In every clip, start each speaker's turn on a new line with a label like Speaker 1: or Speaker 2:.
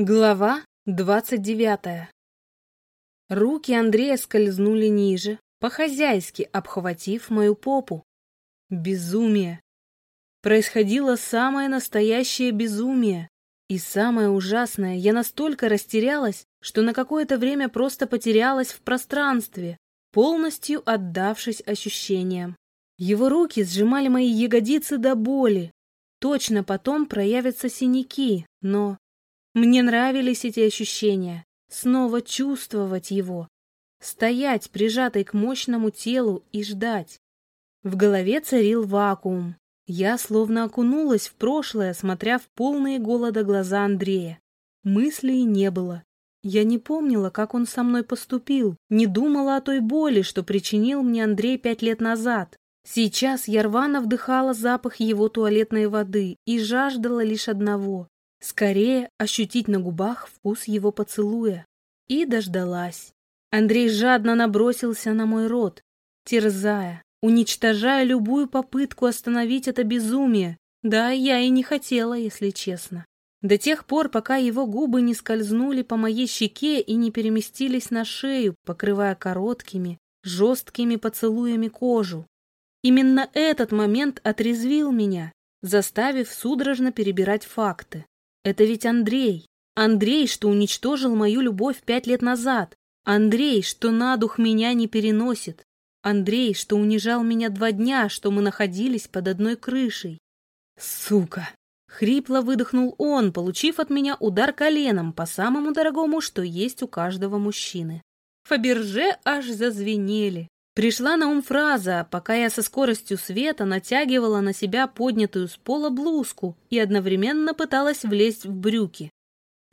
Speaker 1: Глава двадцать девятая Руки Андрея скользнули ниже, по-хозяйски обхватив мою попу. Безумие. Происходило самое настоящее безумие. И самое ужасное, я настолько растерялась, что на какое-то время просто потерялась в пространстве, полностью отдавшись ощущениям. Его руки сжимали мои ягодицы до боли. Точно потом проявятся синяки, но мне нравились эти ощущения, снова чувствовать его, стоять прижатой к мощному телу и ждать. В голове царил вакуум. Я словно окунулась в прошлое, смотря в полные голода глаза Андрея. Мыслей не было. Я не помнила, как он со мной поступил, не думала о той боли, что причинил мне Андрей пять лет назад. Сейчас я рвано вдыхала запах его туалетной воды и жаждала лишь одного Скорее ощутить на губах вкус его поцелуя. И дождалась. Андрей жадно набросился на мой рот, терзая, уничтожая любую попытку остановить это безумие. Да, я и не хотела, если честно. До тех пор, пока его губы не скользнули по моей щеке и не переместились на шею, покрывая короткими, жесткими поцелуями кожу. Именно этот момент отрезвил меня, заставив судорожно перебирать факты. Это ведь Андрей. Андрей, что уничтожил мою любовь пять лет назад. Андрей, что на дух меня не переносит. Андрей, что унижал меня два дня, что мы находились под одной крышей. Сука! Хрипло выдохнул он, получив от меня удар коленом по самому дорогому, что есть у каждого мужчины. Фаберже аж зазвенели. Пришла на ум фраза, пока я со скоростью света натягивала на себя поднятую с пола блузку и одновременно пыталась влезть в брюки.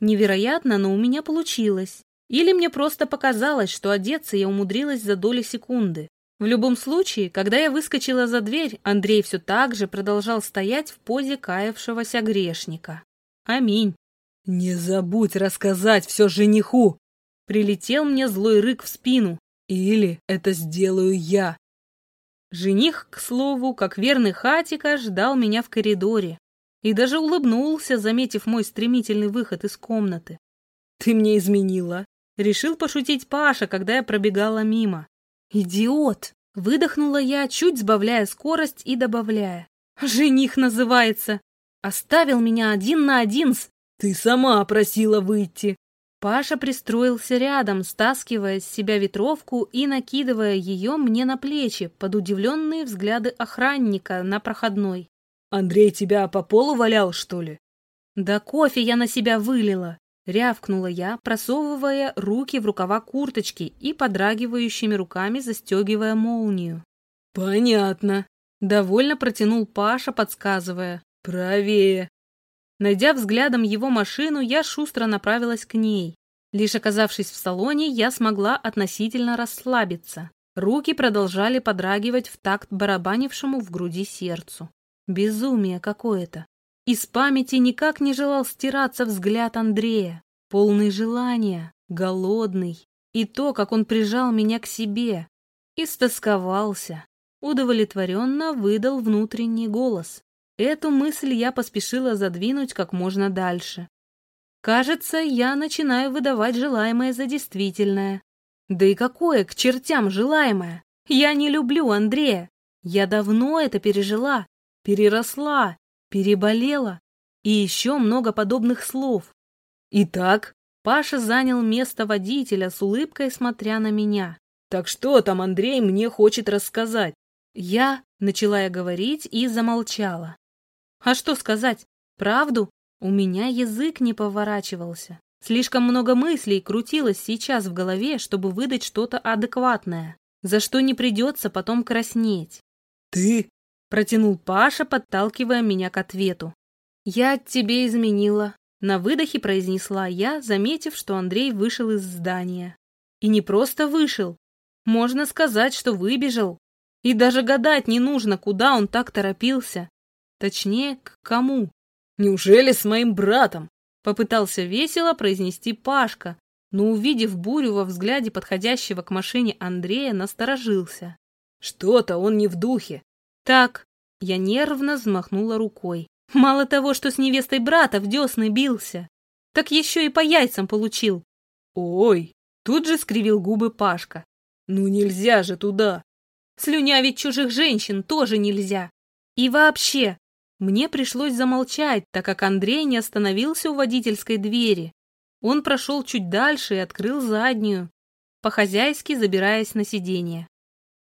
Speaker 1: Невероятно, но у меня получилось. Или мне просто показалось, что одеться я умудрилась за доли секунды. В любом случае, когда я выскочила за дверь, Андрей все так же продолжал стоять в позе каявшегося грешника. Аминь. «Не забудь рассказать все жениху!» Прилетел мне злой рык в спину, или это сделаю я. Жених, к слову, как верный хатика, ждал меня в коридоре и даже улыбнулся, заметив мой стремительный выход из комнаты. «Ты мне изменила», — решил пошутить Паша, когда я пробегала мимо. «Идиот!» — выдохнула я, чуть сбавляя скорость и добавляя. «Жених называется! Оставил меня один на один с...» «Ты сама просила выйти!» Паша пристроился рядом, стаскивая с себя ветровку и накидывая ее мне на плечи под удивленные взгляды охранника на проходной. «Андрей тебя по полу валял, что ли?» «Да кофе я на себя вылила!» — рявкнула я, просовывая руки в рукава курточки и подрагивающими руками застегивая молнию. «Понятно!» — довольно протянул Паша, подсказывая. «Правее!» Найдя взглядом его машину, я шустро направилась к ней. Лишь оказавшись в салоне, я смогла относительно расслабиться. Руки продолжали подрагивать в такт барабанившему в груди сердцу. Безумие какое-то. Из памяти никак не желал стираться взгляд Андрея. Полный желания, голодный. И то, как он прижал меня к себе. Истосковался. Удовлетворенно выдал внутренний голос. Эту мысль я поспешила задвинуть как можно дальше. Кажется, я начинаю выдавать желаемое за действительное. Да и какое к чертям желаемое? Я не люблю Андрея. Я давно это пережила, переросла, переболела. И еще много подобных слов. Итак, Паша занял место водителя с улыбкой, смотря на меня. Так что там Андрей мне хочет рассказать? Я начала я говорить и замолчала. А что сказать? Правду? У меня язык не поворачивался. Слишком много мыслей крутилось сейчас в голове, чтобы выдать что-то адекватное, за что не придется потом краснеть. «Ты?» — протянул Паша, подталкивая меня к ответу. «Я тебе изменила», — на выдохе произнесла я, заметив, что Андрей вышел из здания. И не просто вышел. Можно сказать, что выбежал. И даже гадать не нужно, куда он так торопился. Точнее, к кому? Неужели с моим братом? Попытался весело произнести Пашка, но, увидев бурю во взгляде подходящего к машине Андрея, насторожился. Что-то он не в духе. Так, я нервно взмахнула рукой. Мало того, что с невестой брата в десны бился. так еще и по яйцам получил.
Speaker 2: Ой, тут же скривил губы Пашка. Ну нельзя же туда.
Speaker 1: Слюнявить чужих женщин тоже нельзя. И вообще, мне пришлось замолчать, так как Андрей не остановился у водительской двери. Он прошел чуть дальше и открыл заднюю, по-хозяйски забираясь на сиденье.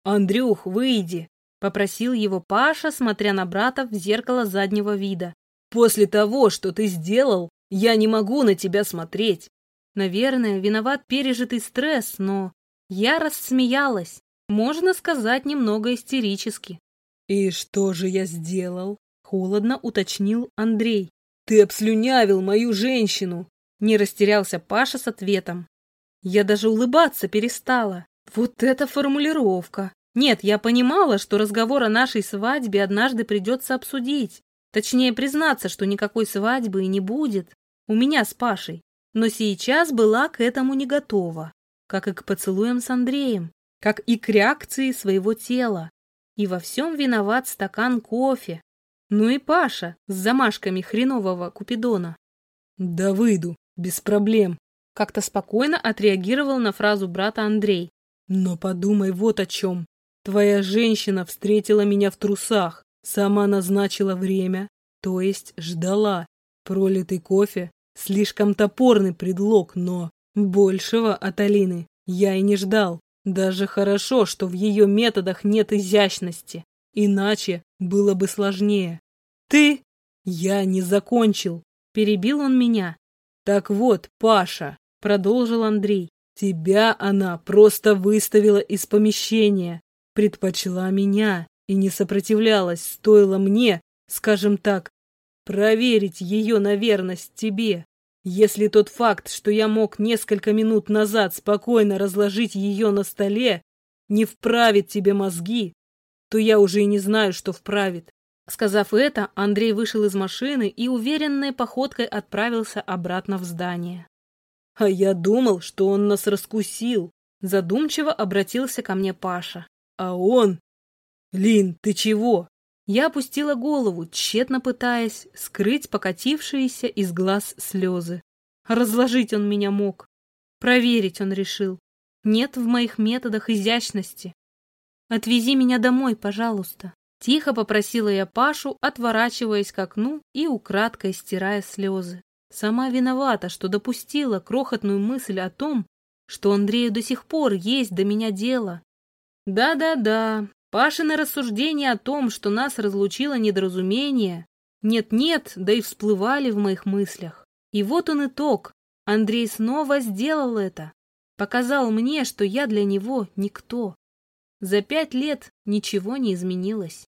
Speaker 2: «Андрюх, выйди!»
Speaker 1: — попросил его Паша, смотря на брата в зеркало заднего вида.
Speaker 2: «После того, что ты сделал, я не могу на тебя смотреть!»
Speaker 1: Наверное, виноват пережитый стресс, но я рассмеялась, можно сказать, немного истерически.
Speaker 2: «И что же я сделал?» Холодно уточнил Андрей. «Ты обслюнявил мою женщину!»
Speaker 1: Не растерялся Паша с ответом. Я даже улыбаться перестала. Вот эта формулировка. Нет, я понимала, что разговор о нашей свадьбе однажды придется обсудить. Точнее, признаться, что никакой свадьбы и не будет. У меня с Пашей. Но сейчас была к этому не готова. Как и к поцелуям с Андреем. Как и к реакции своего тела. И во всем виноват стакан кофе, ну и Паша с замашками хренового Купидона.
Speaker 2: Да выйду, без проблем.
Speaker 1: Как-то спокойно отреагировал на фразу брата Андрей.
Speaker 2: Но подумай вот о чем. Твоя женщина встретила меня в трусах, сама назначила время, то есть ждала. Пролитый кофе — слишком топорный предлог, но большего от Алины я и не ждал. Даже хорошо, что в ее методах нет изящности. Иначе было бы сложнее. Ты? Я не закончил.
Speaker 1: Перебил он меня.
Speaker 2: Так вот, Паша, продолжил Андрей, тебя она просто выставила из помещения. Предпочла меня и не сопротивлялась, стоило мне, скажем так, проверить ее на верность тебе. Если тот факт, что я мог несколько минут назад спокойно разложить ее на столе, не вправит тебе мозги, то я уже и не знаю, что вправит.
Speaker 1: Сказав это, Андрей вышел из машины и уверенной походкой отправился обратно в здание.
Speaker 2: А я думал, что он нас раскусил.
Speaker 1: Задумчиво обратился ко мне Паша.
Speaker 2: А он... Лин, ты чего?
Speaker 1: Я опустила голову, тщетно пытаясь скрыть покатившиеся из глаз слезы. Разложить он меня мог. Проверить он решил. Нет в моих методах изящности. «Отвези меня домой, пожалуйста». Тихо попросила я Пашу, отворачиваясь к окну и украдкой стирая слезы. Сама виновата, что допустила крохотную мысль о том, что Андрею до сих пор есть до меня дело. Да-да-да, Пашины рассуждения о том, что нас разлучило недоразумение, нет-нет, да и всплывали в моих мыслях. И вот он итог. Андрей снова сделал это. Показал мне, что я для него никто. За пять лет ничего не изменилось.